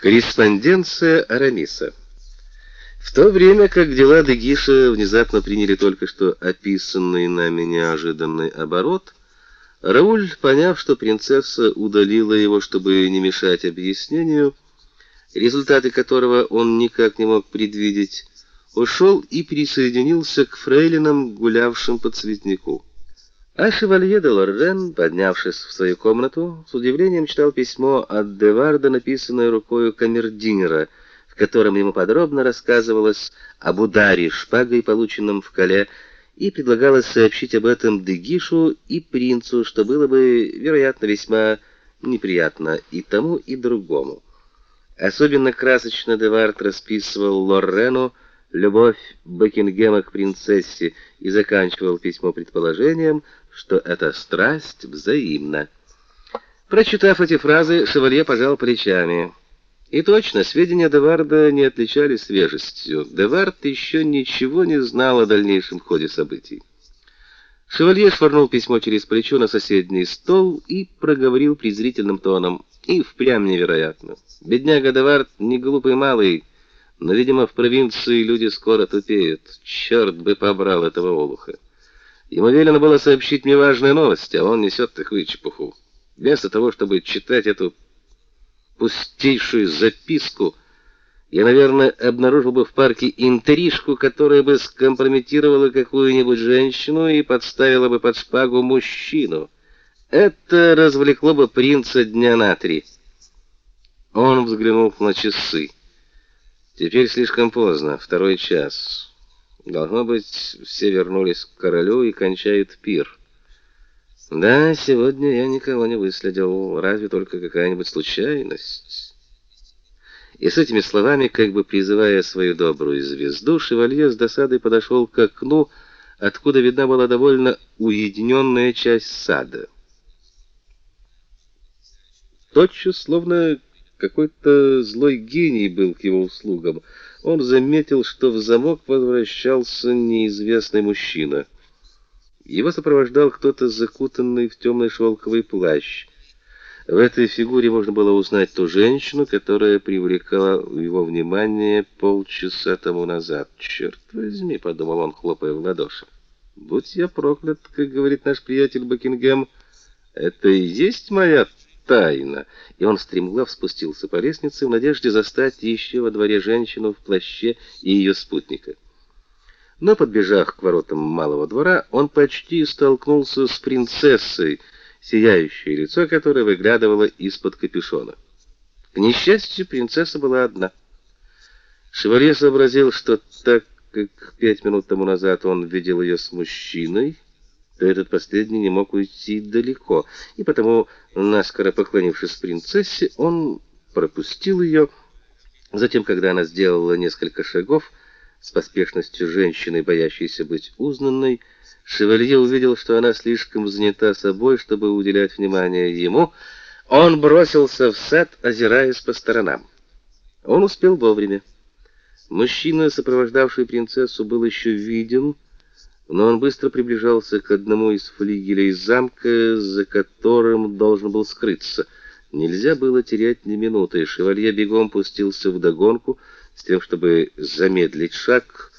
Корреспонденция Арамиса. В то время как дела Дегиша внезапно приняли только что описанный нами неожиданный оборот, Рауль, поняв, что принцесса удалила его, чтобы не мешать объяснению, результаты которого он никак не мог предвидеть, ушел и присоединился к фрейлинам, гулявшим по цветнику. А шевалье де Лоррен, поднявшись в свою комнату, с удивлением читал письмо от Деварда, написанное рукой камердинера, в котором ему подробно рассказывалось об ударе шпагой, полученном в Кале, и предлагалось сообщить об этом Дегишу и принцу, что было бы, вероятно, весьма неприятно и тому, и другому. Особенно красочно Девард расписывал Лоррену любовь Бекингема к принцессе и заканчивал письмо предположением, что эта страсть взаимна. Прочитав эти фразы, шевалье пожал плечами. И точно, сведения Деварда не отличались свежестью. Девард еще ничего не знал о дальнейшем ходе событий. Шевалье швырнул письмо через плечо на соседний стол и проговорил презрительным тоном: "И впрямь невероятно. Бедняга Девард не глупый малый, но, видимо, в провинции люди скоро тупеют. Черт бы побрал этого олуха". Ему велено было сообщить мне важные новости, а он несет такую чепуху. Вместо того, чтобы читать эту пустейшую записку, я, наверное, обнаружил бы в парке интрижку, которая бы скомпрометировала какую-нибудь женщину и подставила бы под шпагу мужчину. Это развлекло бы принца дня на три. Он взглянул на часы. Теперь слишком поздно, второй час. Должно быть, все вернулись к королю и кончают пир. Да, сегодня я никого не выследил, разве только какая-нибудь случайность. И с этими словами, как бы призывая свою добрую звезду, шевалье с досадой подошел к окну, откуда видна была довольно уединенная часть сада. Тотчас, словно какой-то злой гений был к его услугам, он заметил, что в замок возвращался неизвестный мужчина. Его сопровождал кто-то закутанный в темный шелковый плащ. В этой фигуре можно было узнать ту женщину, которая привлекла его внимание полчаса тому назад. «Черт возьми», — подумал он, хлопая в ладоши. «Будь я проклят, как говорит наш приятель Бакингем, это и есть моя тайна, и он стремглав спустился по лестнице в надежде застать еще во дворе женщину в плаще и ее спутника. Но подбежав к воротам малого двора, он почти столкнулся с принцессой, сияющее лицо которой выглядывало из-под капюшона. К несчастью, принцесса была одна. Шевалье сообразил, что так как пять минут тому назад он видел ее с мужчиной, то этот последний не мог уйти далеко, и потому, наскоро поклонившись принцессе, он пропустил ее. Затем, когда она сделала несколько шагов с поспешностью женщины, боящейся быть узнанной, шевалье увидел, что она слишком занята собой, чтобы уделять внимание ему. Он бросился в сад, озираясь по сторонам. Он успел вовремя. Мужчина, сопровождавший принцессу, был еще виден, но он быстро приближался к одному из флигелей замка, за которым должен был скрыться. Нельзя было терять ни минуты, и шевалье бегом пустился в догонку с тем, чтобы замедлить шаг,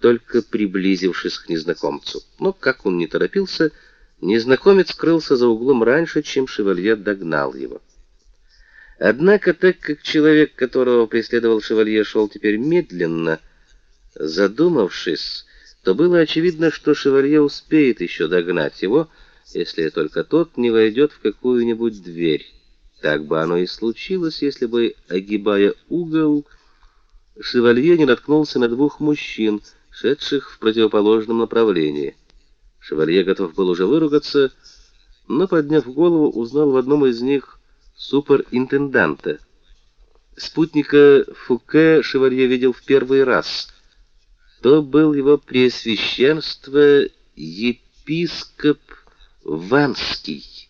только приблизившись к незнакомцу. Но как он не торопился, незнакомец скрылся за углом раньше, чем шевалье догнал его. Однако, так как человек, которого преследовал шевалье, шел теперь медленно, задумавшись, то было очевидно, что шевалье успеет еще догнать его, если только тот не войдет в какую-нибудь дверь. Так бы оно и случилось, если бы, огибая угол, шевалье не наткнулся на двух мужчин, шедших в противоположном направлении. Шевалье готов был уже выругаться, но, подняв голову, узнал в одном из них суперинтенданта. Спутника Фуке шевалье видел в первый раз — то был его преосвященство епископ Ванский.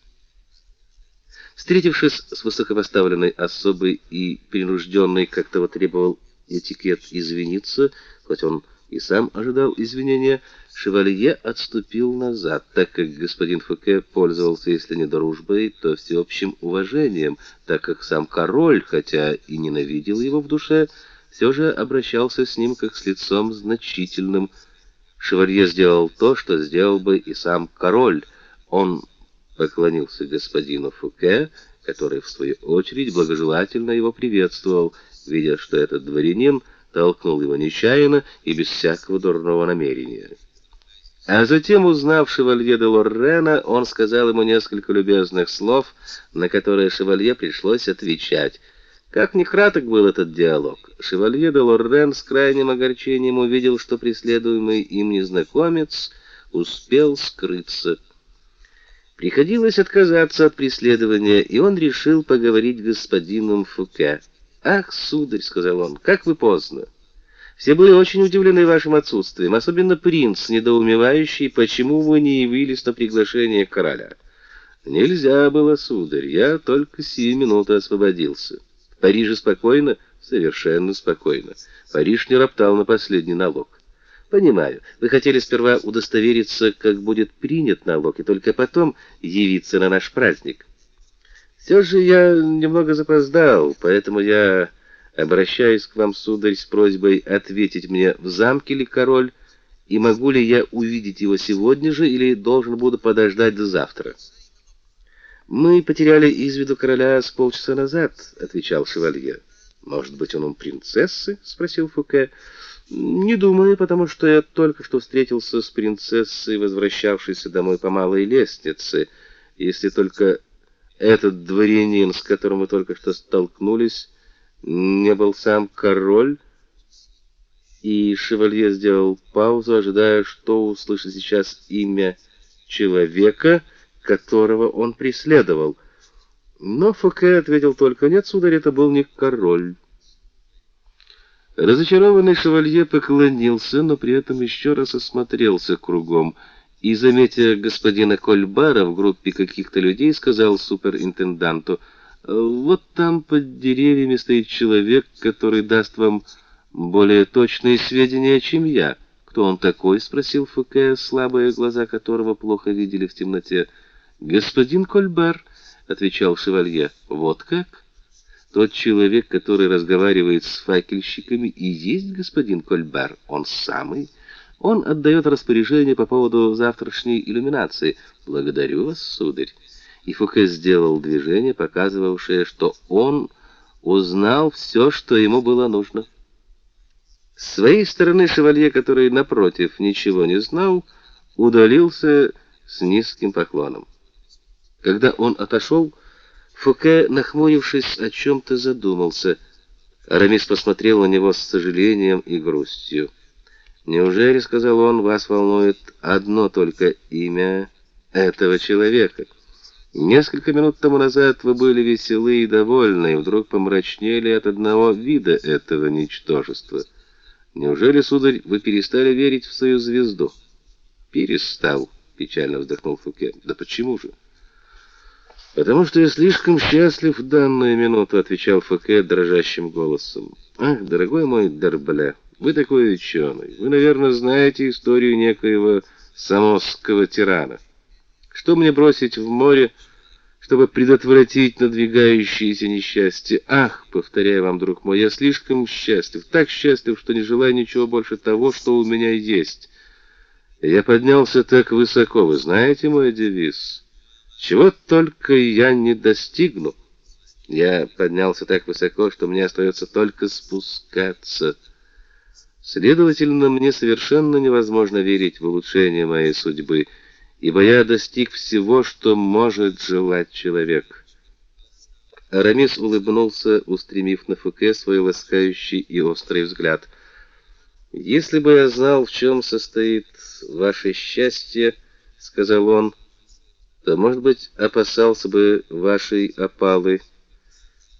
Встретившись с высокопоставленной особой и принужденной, как того требовал этикет, извиниться, хоть он и сам ожидал извинения, шевалье отступил назад, так как господин Фуке пользовался, если не дружбой, то всеобщим уважением, так как сам король, хотя и ненавидел его в душе, все же обращался с ним как с лицом значительным. Шевалье сделал то, что сделал бы и сам король. Он поклонился господину Фуке, который в свою очередь благожелательно его приветствовал, видя, что этот дворянин толкнул его нечаянно и без всякого дурного намерения. А затем, узнав шевалье де Лоррена, он сказал ему несколько любезных слов, на которые шевалье пришлось отвечать. Как ни краток был этот диалог, шевалье де Лоррен с крайним огорчением увидел, что преследуемый им незнакомец успел скрыться. Приходилось отказаться от преследования, и он решил поговорить с господином Фуке. «Ах, сударь», — сказал он, — «как вы поздно! Все были очень удивлены вашим отсутствием, особенно принц, недоумевающий, почему вы не явились на приглашение короля». «Нельзя было, сударь, я только сию минуту освободился. В Париже спокойно?» «Совершенно спокойно. Париж не роптал на последний налог». «Понимаю. Вы хотели сперва удостовериться, как будет принят налог, и только потом явиться на наш праздник». Все же я немного запоздал, поэтому я обращаюсь к вам, сударь, с просьбой ответить мне, в замке ли король, и могу ли я увидеть его сегодня же или должен буду подождать до завтра. Мы потеряли из виду короля с полчаса назад, отвечал шевалье. Может быть, он у принцессы? спросил Фуке. Не думаю, потому что я только что встретился с принцессой, возвращавшейся домой по малой лестнице. Если только этот дворянин, с которым мы только что столкнулись, не был сам король, и шевалье сделал паузу, ожидая, что услышит сейчас имя человека, которого он преследовал. Но Фуке ответил только: "Нет, сударь, это был не король". Разочарованный шевалье поклонился, но при этом еще раз осмотрелся кругом и, заметя господина Кольбара в группе каких-то людей, сказал суперинтенданту: "Вот там под деревьями стоит человек, который даст вам более точные сведения, чем я". "Кто он такой?" спросил Фуке, слабые глаза которого плохо видели в темноте. "Господин Кольбар", отвечал шевалье. "Вот как?" Тот человек, который разговаривает с факельщиками, и есть господин Кольбар, он самый он отдает распоряжение по поводу завтрашней иллюминации. Благодарю вас, сударь. И Фуке сделал движение, показывавшее, что он узнал все, что ему было нужно. С своей стороны шевалье, который напротив ничего не знал, удалился с низким поклоном. Когда он отошел, Фуке, нахмурившись, о чем то задумался. Арамис посмотрел на него с сожалением и грустью. Неужели, сказал он, вас волнует одно только имя этого человека? Несколько минут тому назад вы были веселы и довольны, и вдруг помрачнели от одного вида этого ничтожества. Неужели, сударь, вы перестали верить в свою звезду? Перестал, печально вздохнул Фуке. Да почему же? Потому что я слишком счастлив в данную минуту, отвечал Фуке дрожащим голосом. Ах, дорогой мой Дербля, вы такой ученый. Вы, наверное, знаете историю некоего самосского тирана. Что мне бросить в море, чтобы предотвратить надвигающееся несчастье? Ах, повторяю вам, друг мой, я слишком счастлив, так счастлив, что не желаю ничего больше того, что у меня есть. Я поднялся так высоко, вы знаете мой девиз? Чего только я не достигну. Я поднялся так высоко, что мне остается только спускаться. Следовательно, мне совершенно невозможно верить в улучшение моей судьбы, ибо я достиг всего, что может желать человек. Арамис улыбнулся, устремив на Фуке свой ласкающий и острый взгляд. Если бы я знал, в чем состоит ваше счастье, сказал он, то, может быть, опасался бы вашей опалы.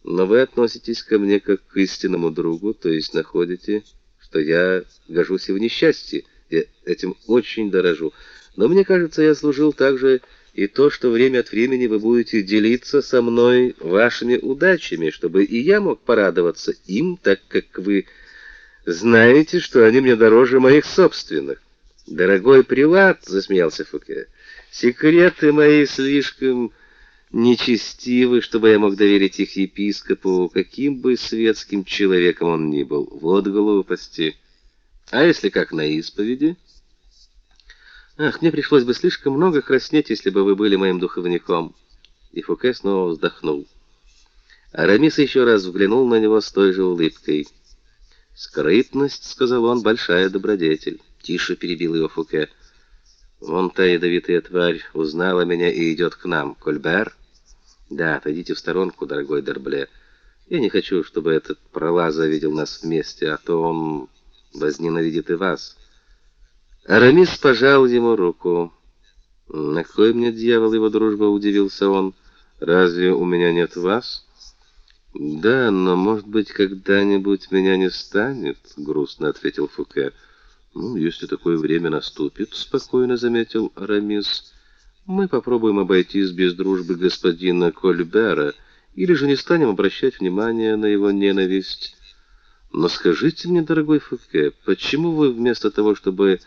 Но вы относитесь ко мне как к истинному другу, то есть находите что я гожусь и в несчастье. Я этим очень дорожу. Но мне кажется, я служил также и то, что время от времени вы будете делиться со мной вашими удачами, чтобы и я мог порадоваться им, так как вы Знаете, что они мне дороже моих собственных. Дорогой прилад, засмеялся Фуке. Секреты мои слишком нечестивы, чтобы я мог доверить их епископу, каким бы светским человеком он ни был. Вот глупости. А если как на исповеди? Ах, мне пришлось бы слишком много краснеть, если бы вы были моим духовником. И Фуке снова вздохнул. Арамис еще раз взглянул на него с той же улыбкой. Скрытность, сказал он, большая добродетель. Тише перебил его Фуке. Вон та ядовитая тварь узнала меня и идет к нам. Кольбер? Да, отойдите в сторонку, дорогой Дербле. Я не хочу, чтобы этот пролаза видел нас вместе, а то он возненавидит и вас. Арамис пожал ему руку. На кой мне дьявол его дружба, удивился он. Разве у меня нет вас? Да, но, может быть, когда-нибудь меня не станет, грустно ответил Фуке. Ну, если такое время наступит, спокойно заметил Арамис. Мы попробуем обойтись без дружбы господина Кольбера, или же не станем обращать внимания на его ненависть. Но скажите мне, дорогой Фуке, почему вы вместо того, чтобы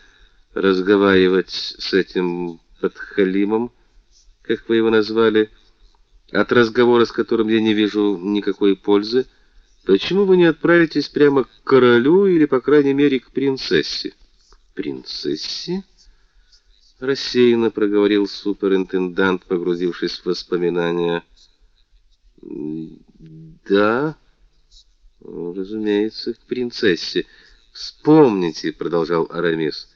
разговаривать с этим подхалимом, как вы его назвали, от разговора с которым я не вижу никакой пользы, почему вы не отправитесь прямо к королю или, по крайней мере, к принцессе? Принцессе? Рассеянно проговорил суперинтендант, погрузившись в воспоминания. Да, разумеется, к принцессе. Вспомните, продолжал Арамис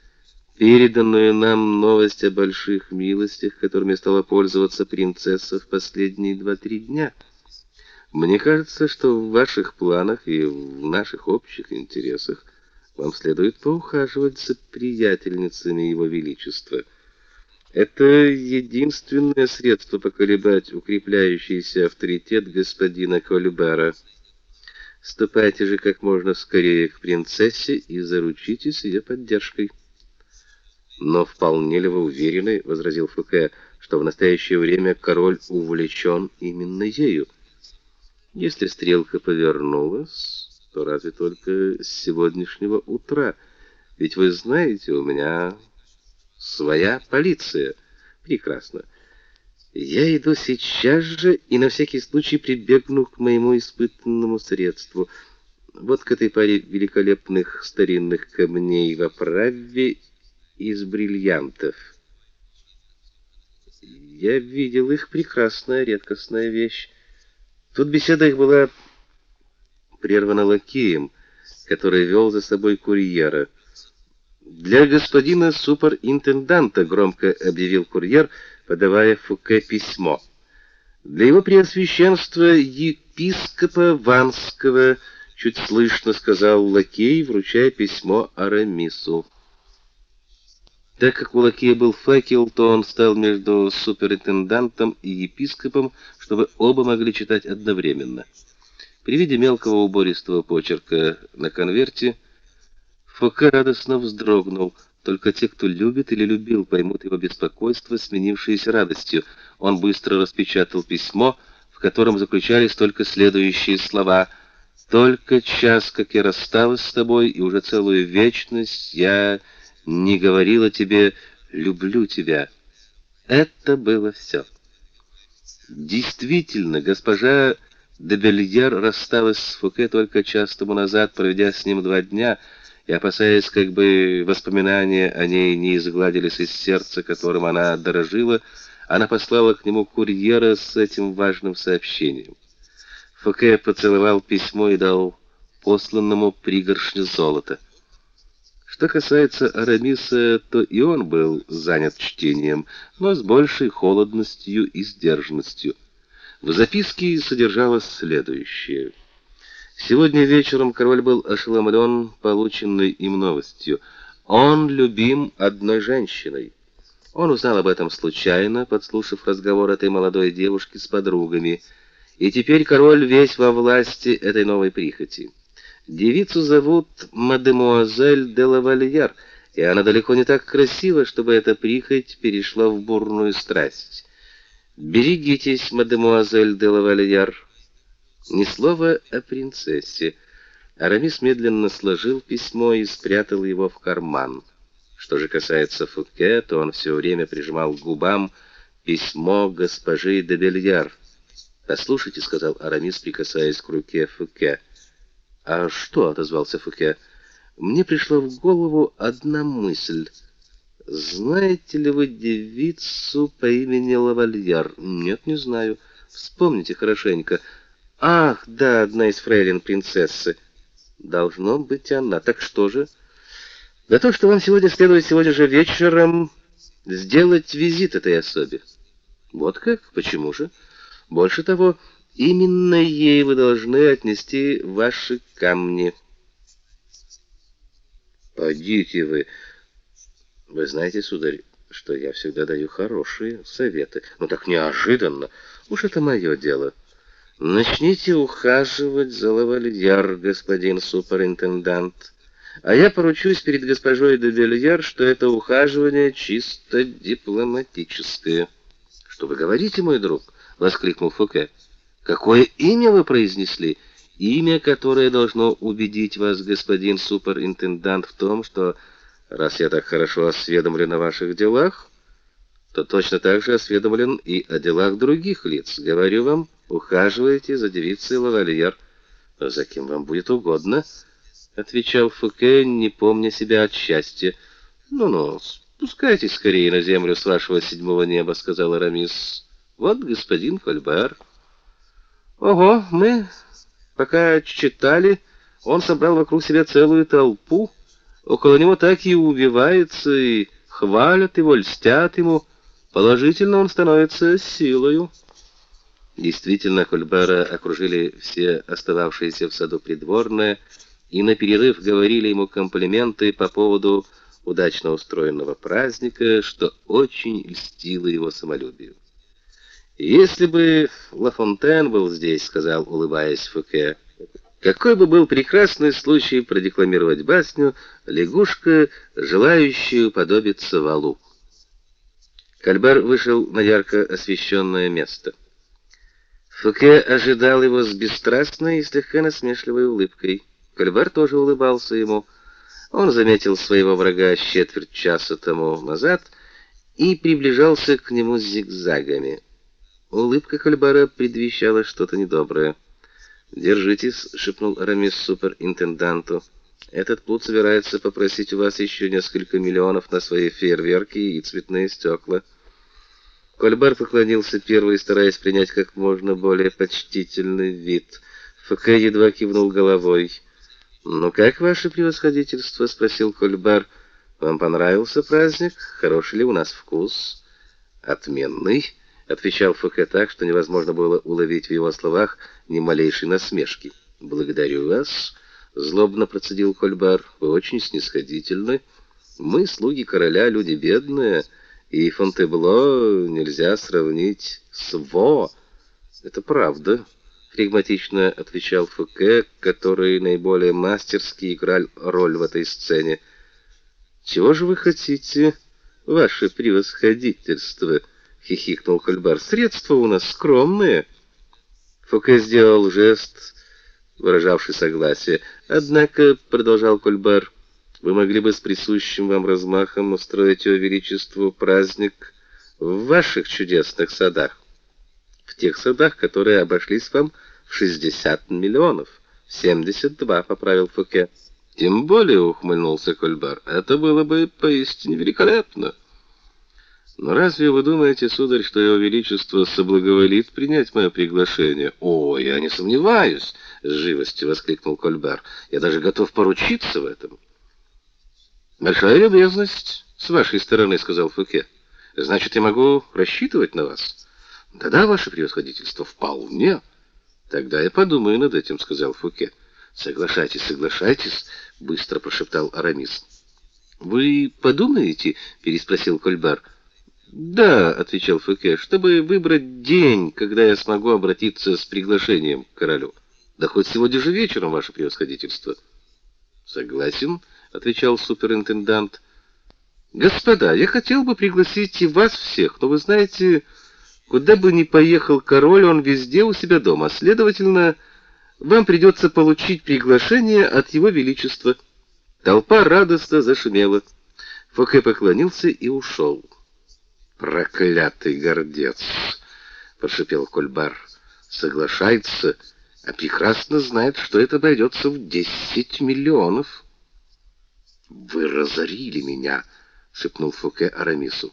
переданную нам новость о больших милостях, которыми стала пользоваться принцесса в последние два-три дня. Мне кажется, что в ваших планах и в наших общих интересах вам следует поухаживать за приятельницами его величества. Это единственное средство поколебать укрепляющийся авторитет господина Кольбера. Ступайте же как можно скорее к принцессе и заручитесь ее поддержкой. Но вполне ли вы уверены, возразил Фуке, что в настоящее время король увлечен именно ею? Если стрелка повернулась, то разве только с сегодняшнего утра. Ведь вы знаете, у меня своя полиция. Прекрасно. Я иду сейчас же и на всякий случай прибегну к моему испытанному средству. Вот к этой паре великолепных старинных камней в оправе из бриллиантов. Я видел их, прекрасная, редкостная вещь. Тут беседа их была прервана лакеем, который вел за собой курьера. Для господина суперинтенданта громко объявил курьер, подавая Фуке письмо. Для его преосвященства епископа Ванского чуть слышно сказал лакей, вручая письмо Арамису. Так как у лакея был факел, то он стал между суперинтендантом и епископом, чтобы оба могли читать одновременно. При виде мелкого убористого почерка на конверте Фока радостно вздрогнул. Только те, кто любит или любил, поймут его беспокойство, сменившееся радостью. Он быстро распечатал письмо, в котором заключались только следующие слова: "Только час, как я рассталась с тобой, и уже целую вечность я не говорила тебе «люблю тебя». Это было все. Действительно, госпожа де Бельяр рассталась с Фуке только час тому назад, проведя с ним два дня, и опасаясь, как бы воспоминания о ней не изгладились из сердца, которым она дорожила, она послала к нему курьера с этим важным сообщением. Фуке поцеловал письмо и дал посланному пригоршню золота. Что касается Арамиса, то и он был занят чтением, но с большей холодностью и сдержанностью. В записке содержалось следующее: Сегодня вечером король был ошеломлен полученной им новостью. Он любим одной женщиной. Он узнал об этом случайно, подслушав разговор этой молодой девушки с подругами, и теперь король весь во власти этой новой прихоти. Девицу зовут мадемуазель де лавальяр, и она далеко не так красива, чтобы эта прихоть перешла в бурную страсть. Берегитесь, мадемуазель де лавальяр. Ни слова о принцессе. Арамис медленно сложил письмо и спрятал его в карман. Что же касается Фуке, то он все время прижимал к губам письмо госпожи де Бельяр. "Послушайте", сказал Арамис, прикасаясь к руке Фуке. "А что?" отозвался Фуке. "Мне пришла в голову одна мысль. Знаете ли вы девицу по имени Лавальяр?" "Нет, не знаю. Вспомните хорошенько. Ах, да, одна из фрейлин принцессы. Должно быть она. Так что же? Да то, что вам сегодня следует сегодня же вечером сделать визит этой особе. Вот как? Почему же? Больше того, именно ей вы должны отнести ваши камни. Пойдите вы. Вы знаете, сударь, что я всегда даю хорошие советы. Ну так неожиданно. Уж это мое дело. Начните ухаживать за лавальяр, господин суперинтендант. А я поручусь перед госпожой де Бельяр, что это ухаживание чисто дипломатическое. Что вы говорите, мой друг? воскликнул Фуке. Какое имя вы произнесли? Имя, которое должно убедить вас, господин суперинтендант, в том, что раз я так хорошо осведомлен о ваших делах, то точно так же осведомлен и о делах других лиц. Говорю вам, ухаживайте за девицей Лавальер, за кем вам будет угодно, отвечал Фуке, не помня себя от счастья. Ну-ну, спускайтесь скорее на землю с вашего седьмого неба, сказал Арамис. Вот господин Кольбер. Ого, мы пока читали, он собрал вокруг себя целую толпу. Около него так и убивается и хвалят его, льстят ему. Положительно он становится силою. Действительно, Кольбера окружили все остававшиеся в саду придворные и на перерыв говорили ему комплименты по поводу удачно устроенного праздника, что очень льстило его самолюбию. Если бы Лафонтен был здесь, сказал, улыбаясь Фуке, какой бы был прекрасный случай продекламировать басню Лягушка, желающая уподобиться валу. Кальбар вышел на ярко освещенное место. Фуке ожидал его с бесстрастной и слегка насмешливой улыбкой. Кальбар тоже улыбался ему. Он заметил своего врага четверть часа тому назад и приближался к нему зигзагами. Улыбка Кальбара предвещала что-то недоброе. "Держитесь", шепнул Арамис суперинтенданту. "Этот плут собирается попросить у вас еще несколько миллионов на свои фейерверки и цветные стекла». Кольбар поклонился первый, стараясь принять как можно более почтительный вид. Фуке едва кивнул головой. "Ну как ваше превосходительство?" спросил Кольбар. "Вам понравился праздник? Хороший ли у нас вкус?" "Отменный", отвечал Фуке так, что невозможно было уловить в его словах ни малейшей насмешки. "Благодарю вас", злобно процедил Кольбар. "Вы очень снисходительны. Мы слуги короля, люди бедные" и Фонтебло нельзя сравнить с Во. Это правда, флегматично отвечал Фуке, который наиболее мастерски играл роль в этой сцене. Чего же вы хотите, ваше превосходительство? Хихикнул Кольбар. Средства у нас скромные. Фуке сделал жест, выражавший согласие. Однако, продолжал Кольбар, вы могли бы с присущим вам размахом устроить его величеству праздник в ваших чудесных садах. В тех садах, которые обошлись вам в 60 миллионов. 72, поправил Фуке. Тем более, ухмыльнулся Кольбар, это было бы поистине великолепно. Но разве вы думаете, сударь, что его величество соблаговолит принять мое приглашение? О, я не сомневаюсь, с живостью воскликнул Кольбар. Я даже готов поручиться в этом. Большая любезность с вашей стороны, сказал Фуке. Значит, я могу рассчитывать на вас? Да-да, ваше превосходительство, вполне. Тогда я подумаю над этим, сказал Фуке. Соглашайтесь, соглашайтесь, быстро прошептал Арамис. Вы подумаете? переспросил Кольбар. Да, отвечал Фуке, чтобы выбрать день, когда я смогу обратиться с приглашением к королю. Да хоть сегодня же вечером, ваше превосходительство. Согласен отвечал суперинтендант. Господа, я хотел бы пригласить и вас всех, но вы знаете, куда бы ни поехал король, он везде у себя дома. Следовательно, вам придется получить приглашение от его величества. Толпа радостно зашумела. Фоке поклонился и ушел. Проклятый гордец, прошипел Кольбар. Соглашается, а прекрасно знает, что это обойдется в десять миллионов. Вы разорили меня, шепнул Фоке Арамису.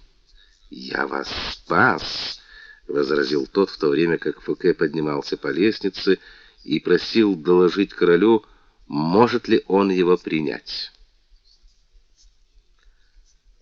Я вас спас, возразил тот, в то время как Фоке поднимался по лестнице и просил доложить королю, может ли он его принять.